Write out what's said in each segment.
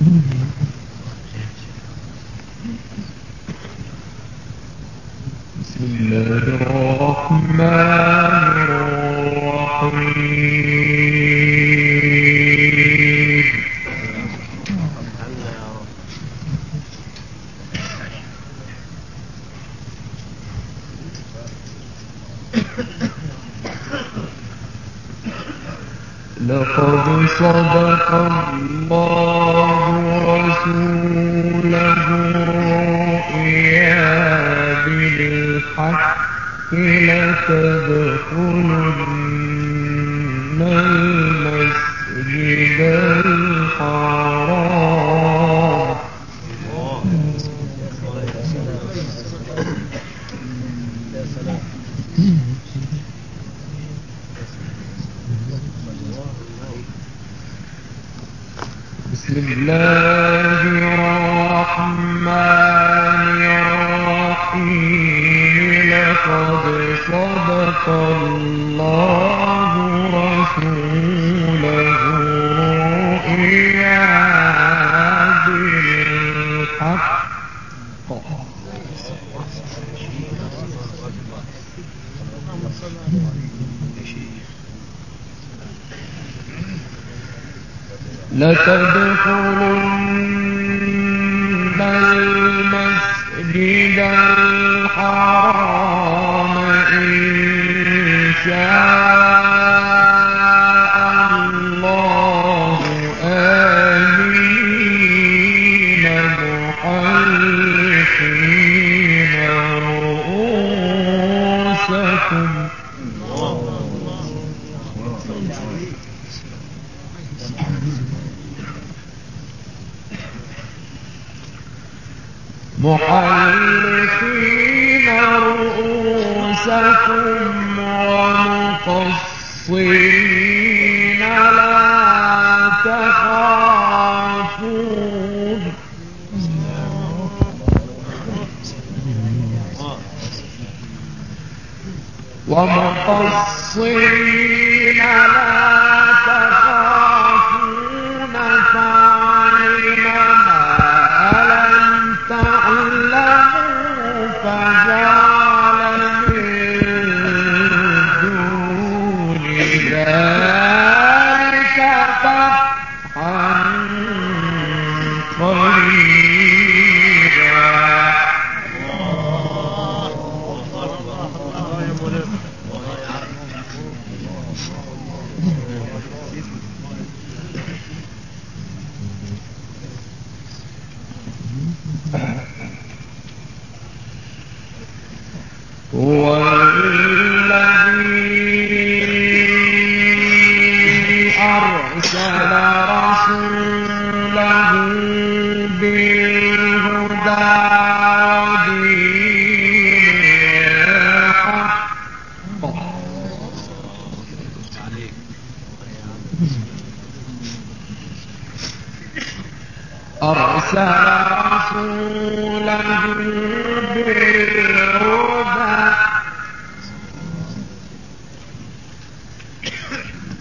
Mm-hmm.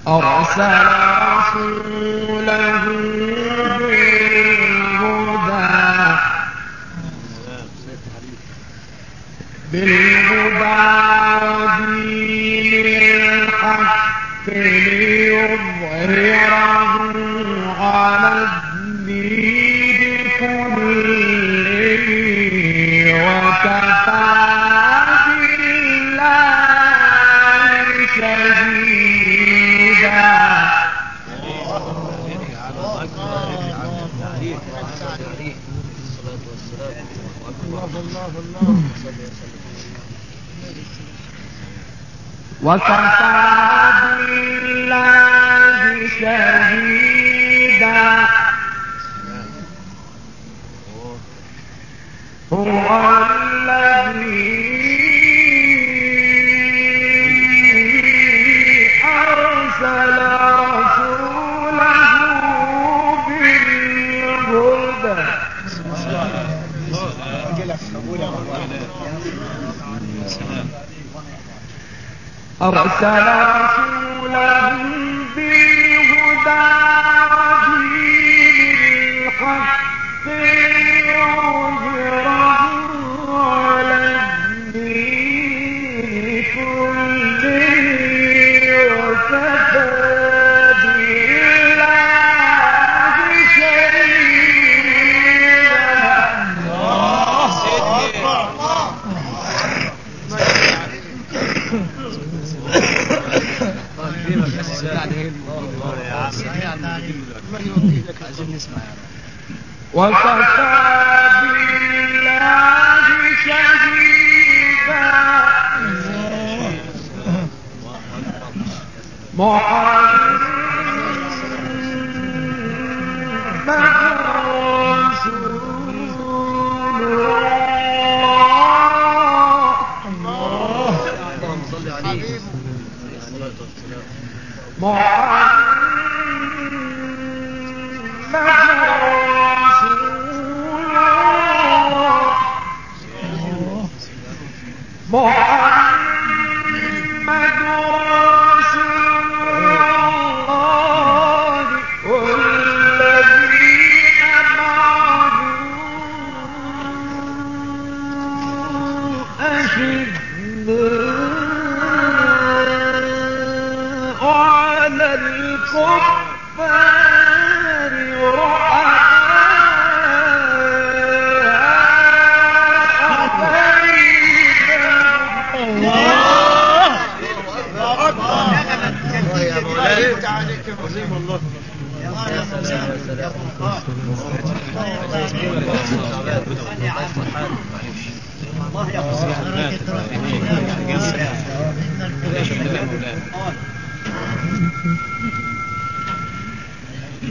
أرسل رسوله بالهدى بالهدى ودين الحق ليظهره على الدين. وكفى بالله شهيدا. هو أرسل رسولا بالهدى نعم وكفى بالله شهيدا محمد محمد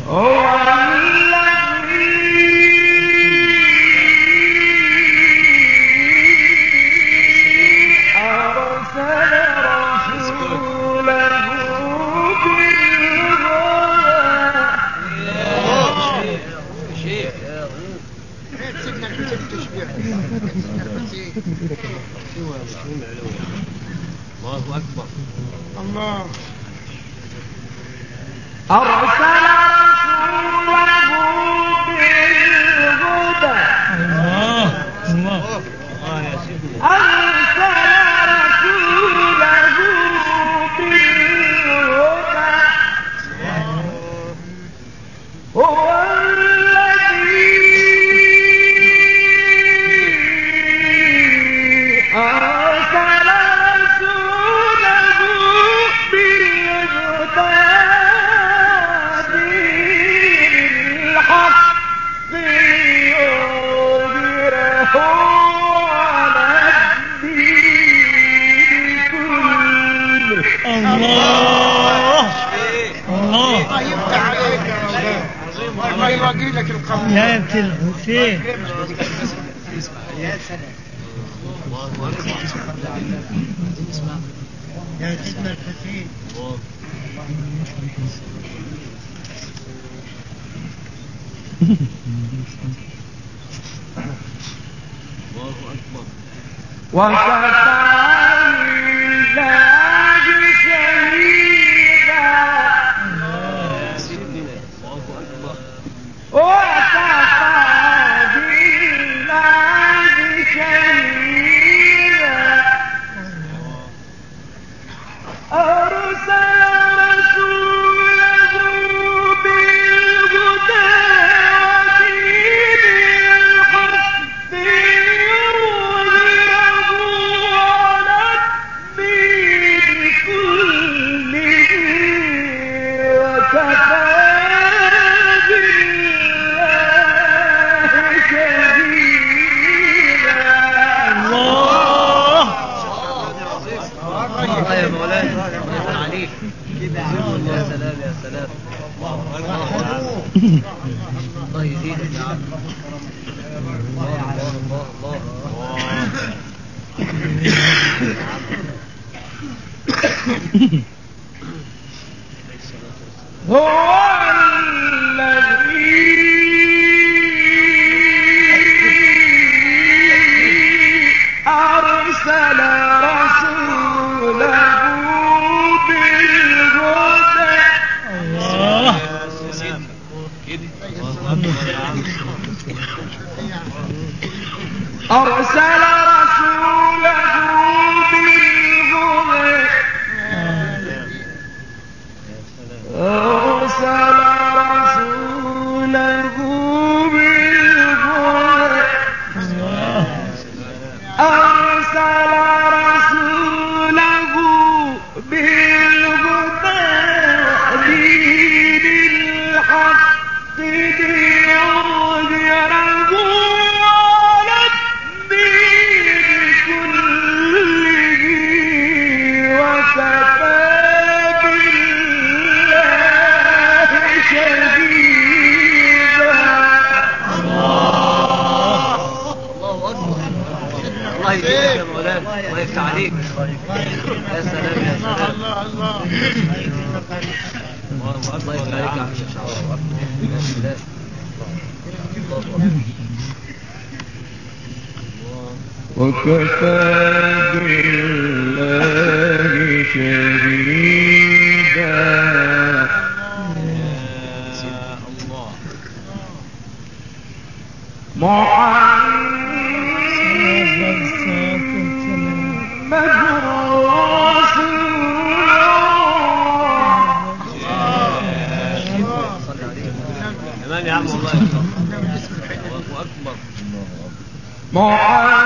Oh, علو الله أكبر الله أرسل رسوله بالهدى الله الله الله يا سيدنا لا يبتلع يا سيدنا الحسين الله أكبر وانصرف الله محمد يا عم والله اكبر محمد.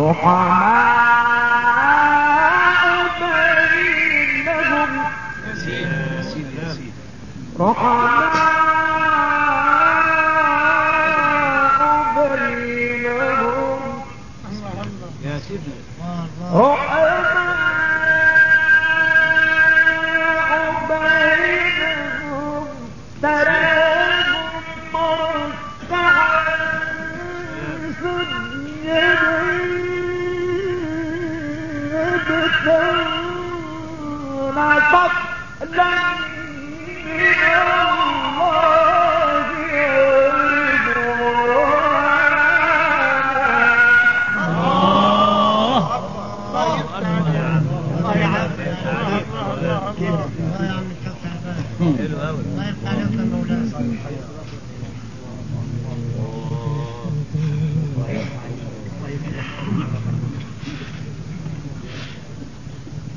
رحماء بينهم. رحماء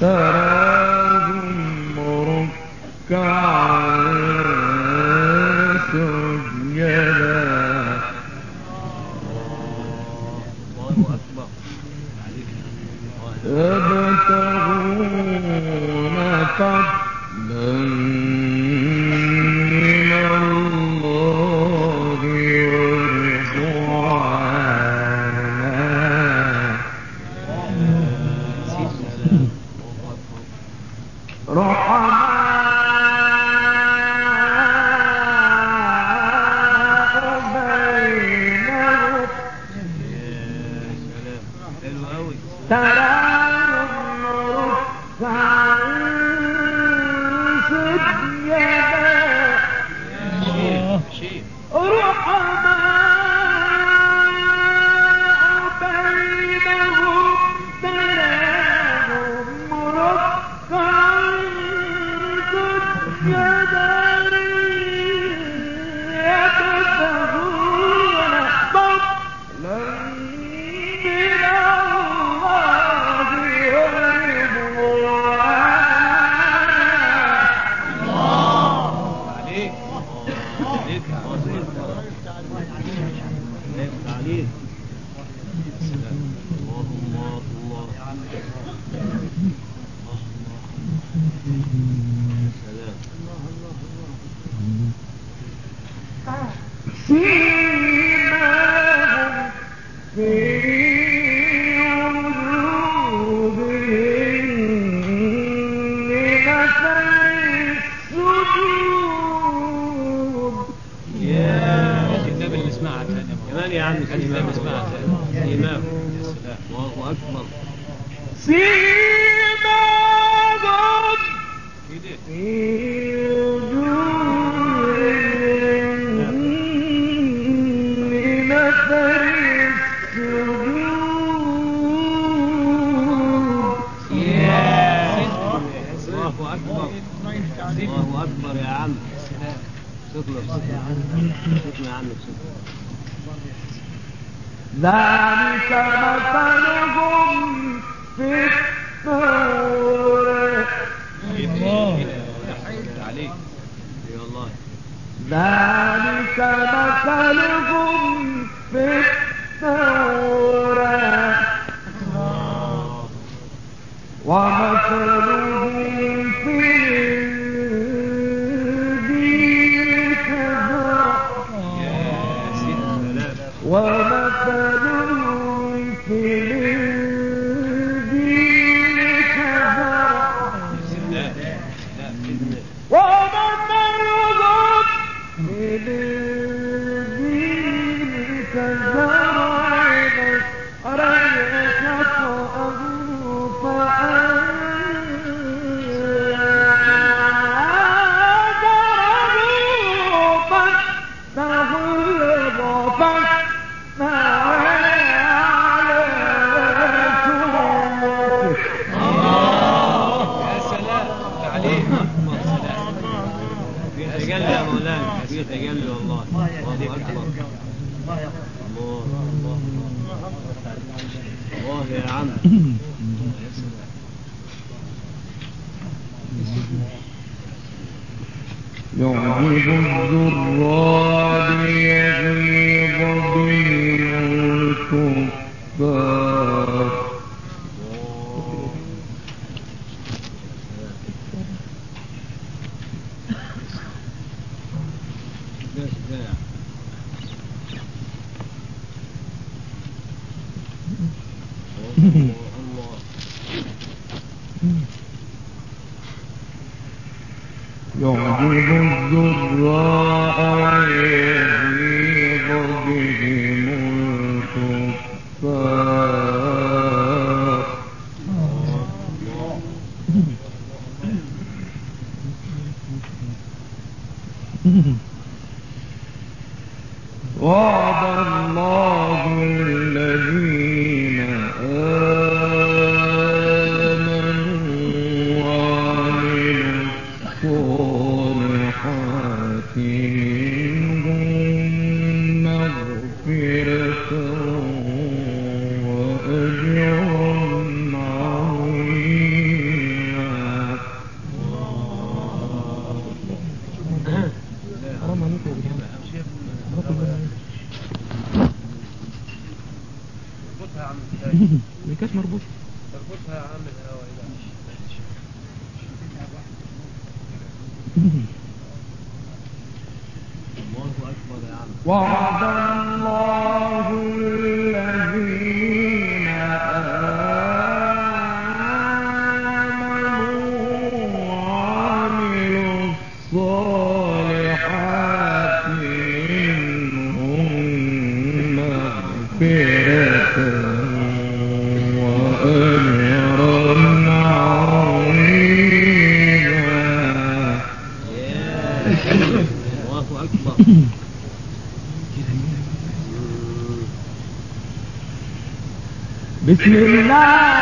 صل بسم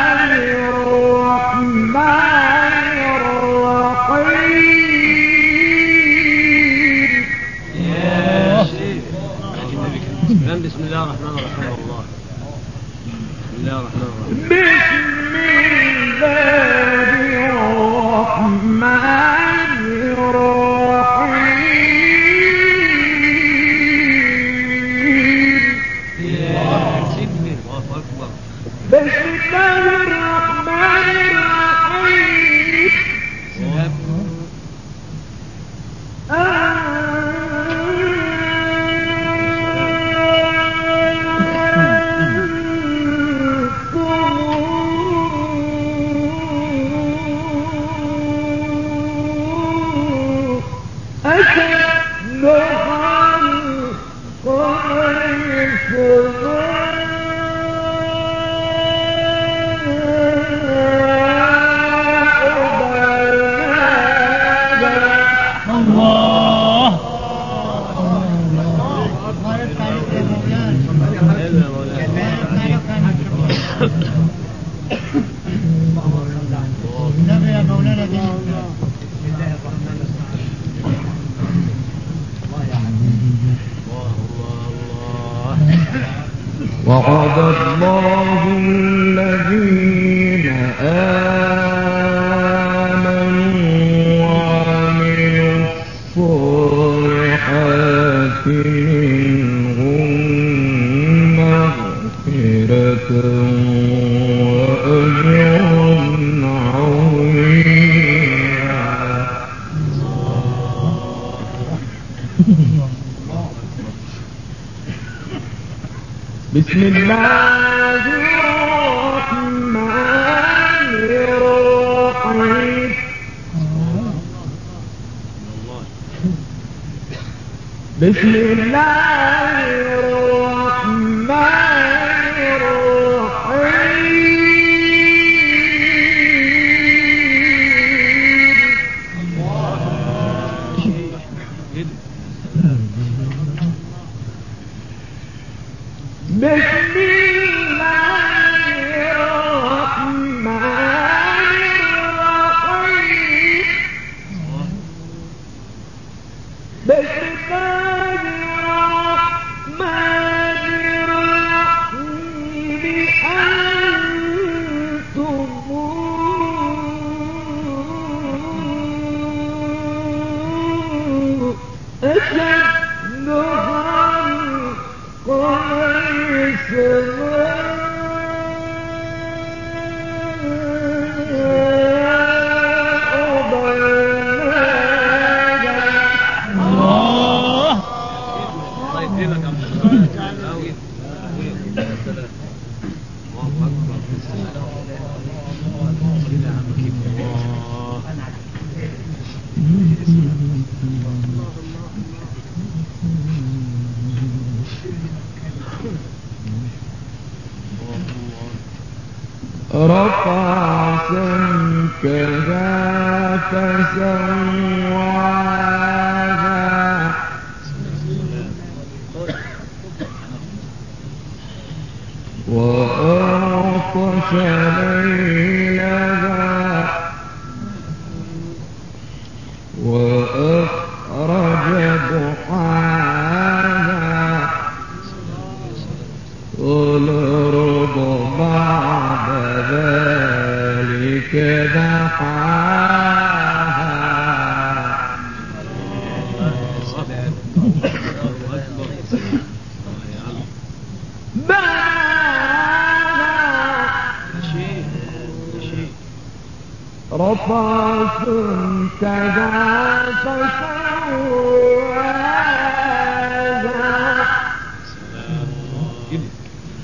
بسم الله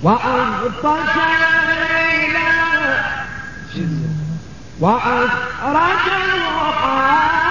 وأغطش ليلا وأخرج الوقار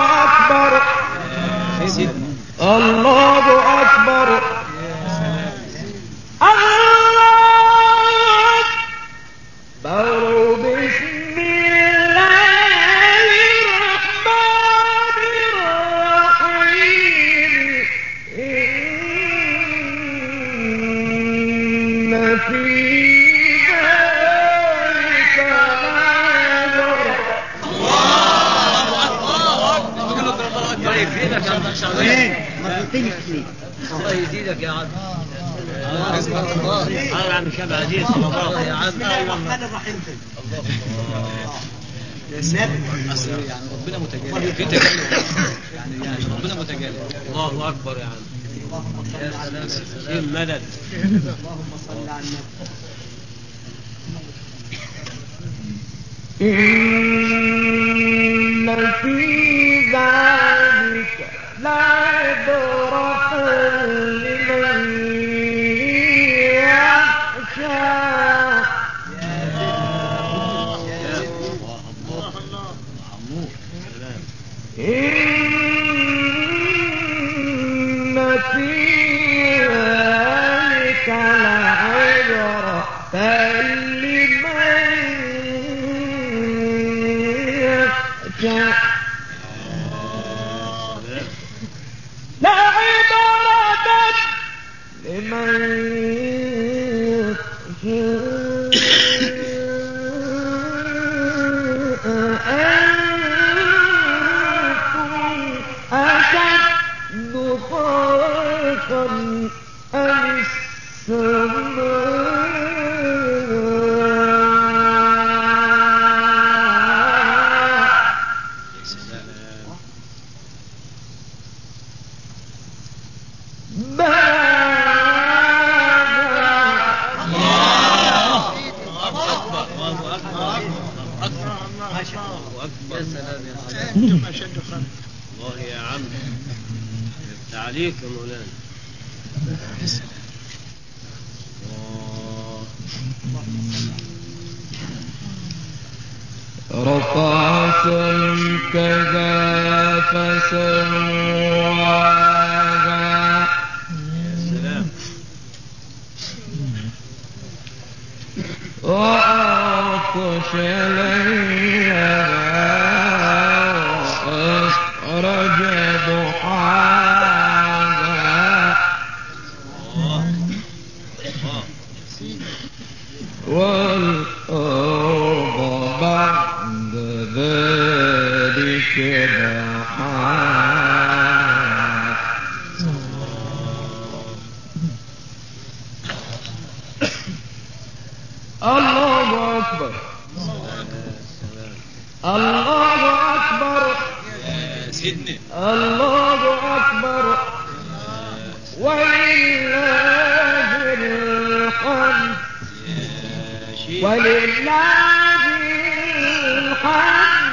الله يا بسم الله الرحمن الرحيم. يعني ربنا متجلد يعني ربنا الله اكبر يا عم يا سلام إيه المدد اللهم صل على النبي إن في ذلك لعبرة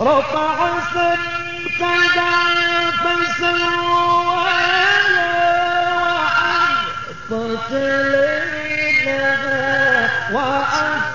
رفع سمكدا فسواها وأغطش ليلها وأخرج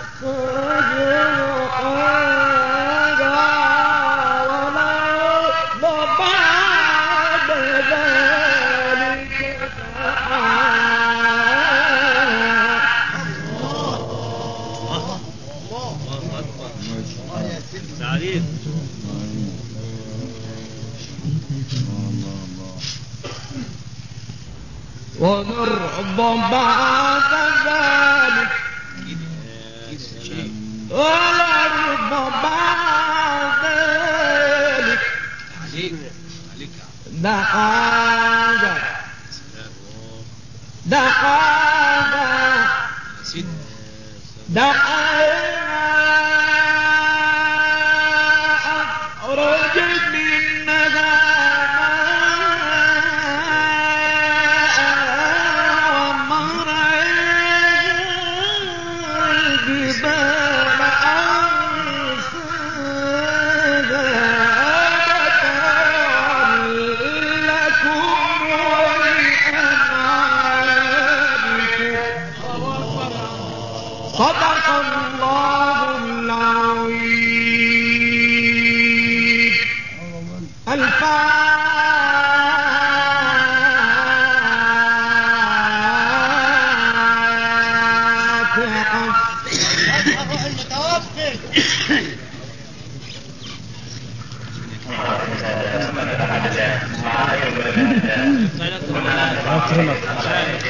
رب بعد ذلك ولا رب بعد ذلك نعم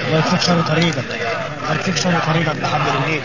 الله تكسر طريقك الله تكسر طريقك بحبل الليل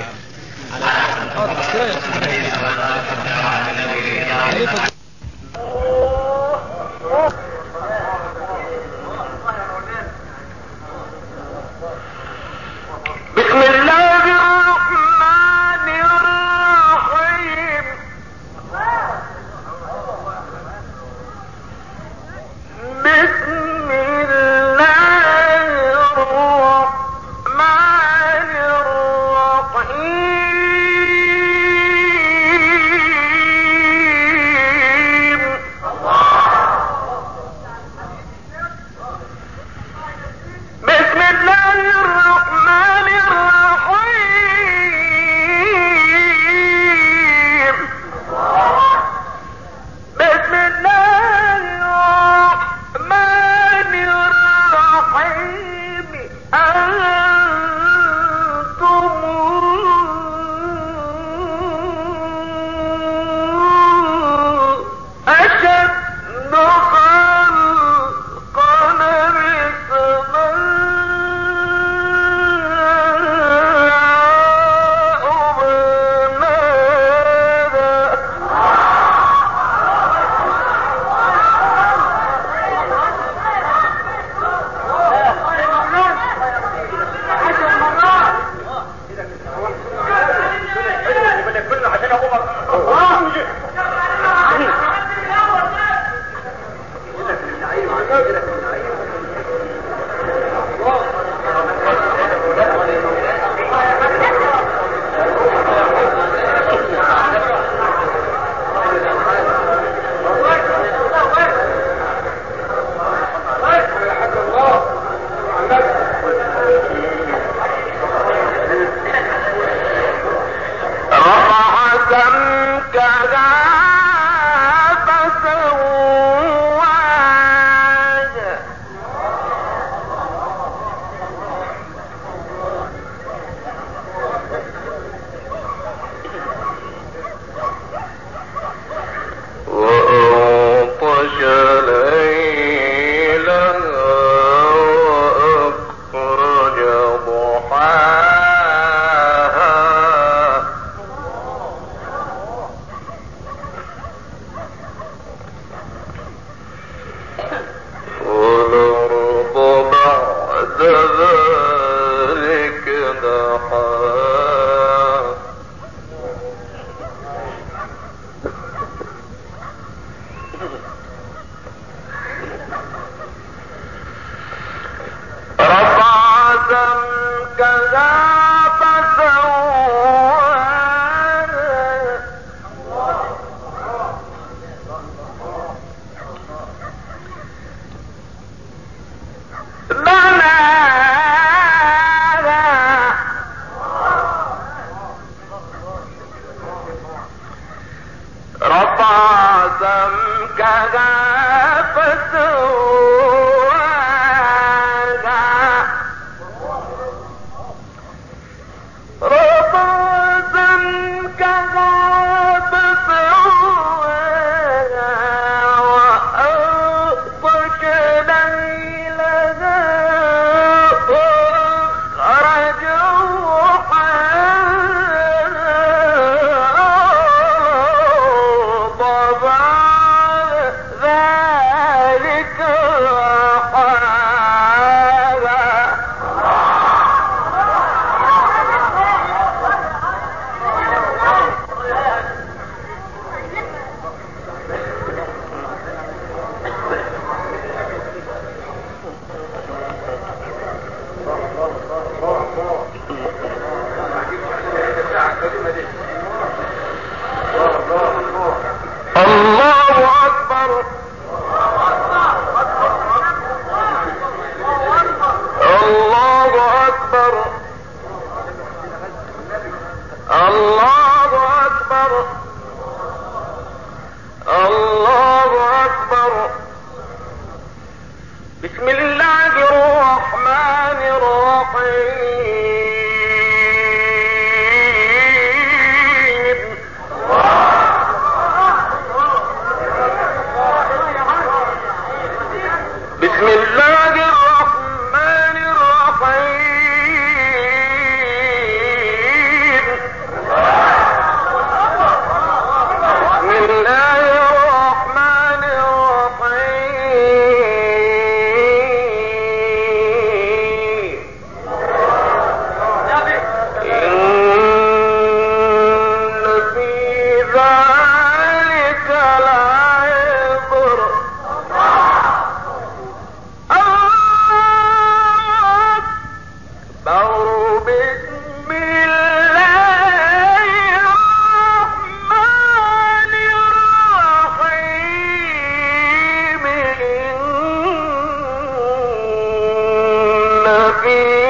الذين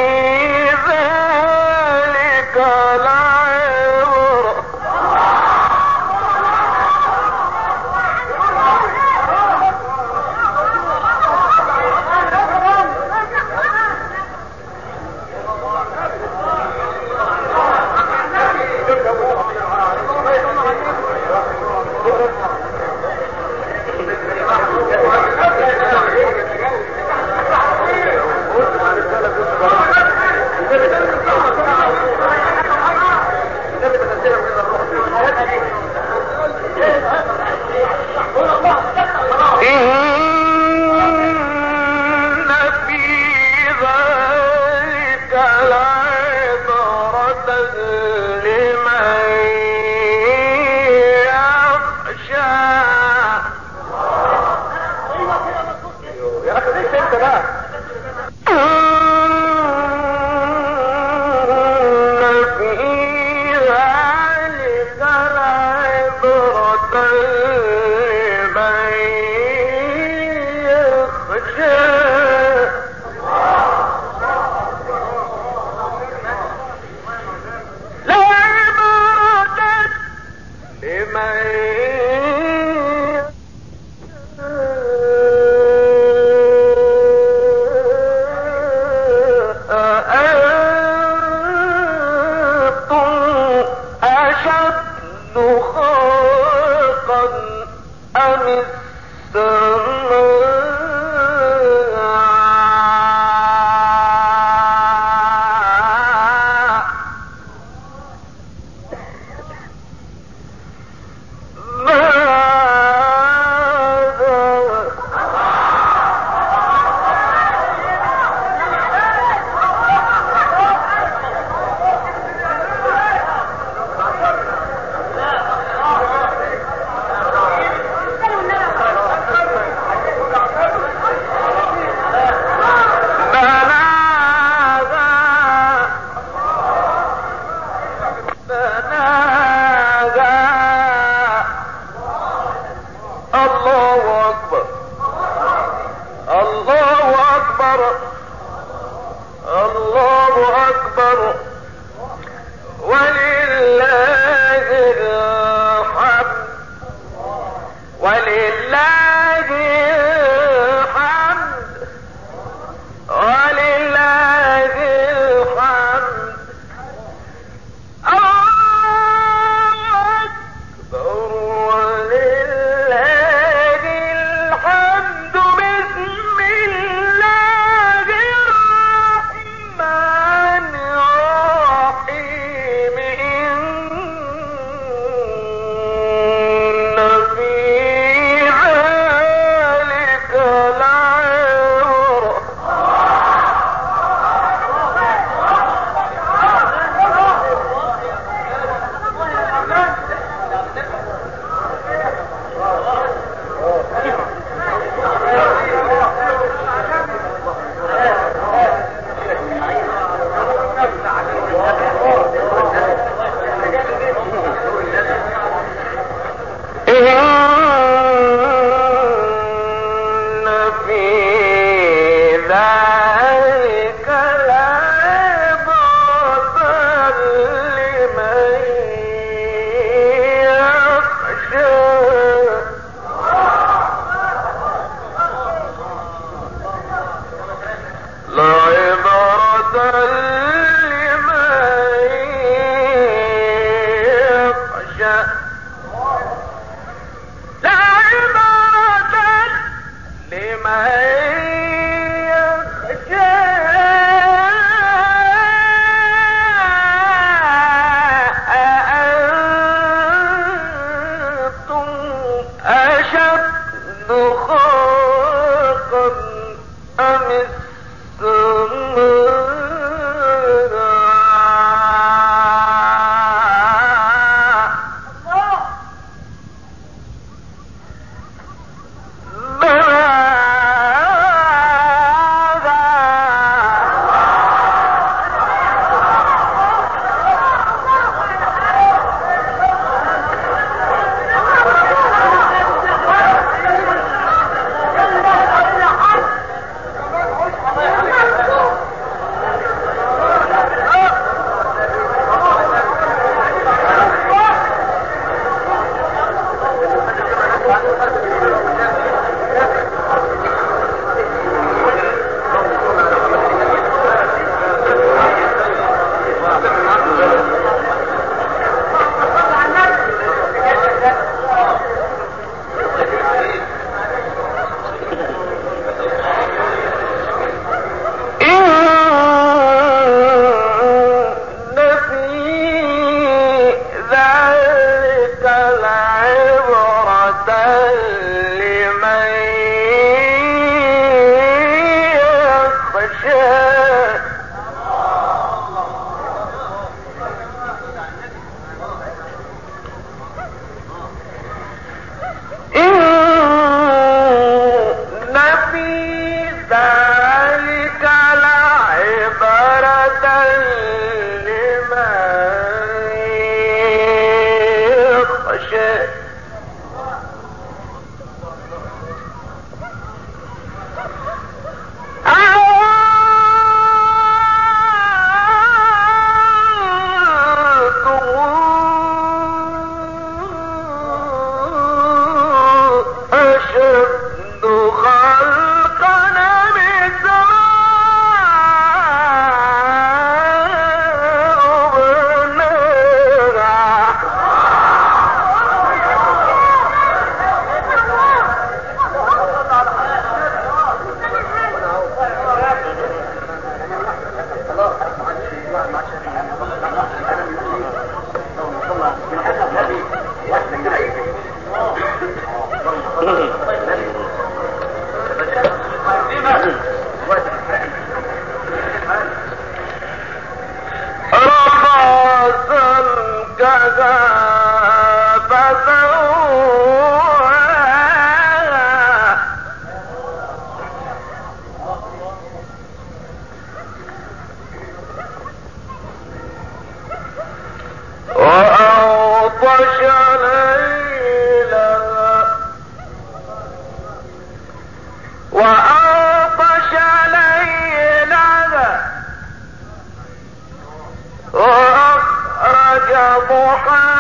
محمد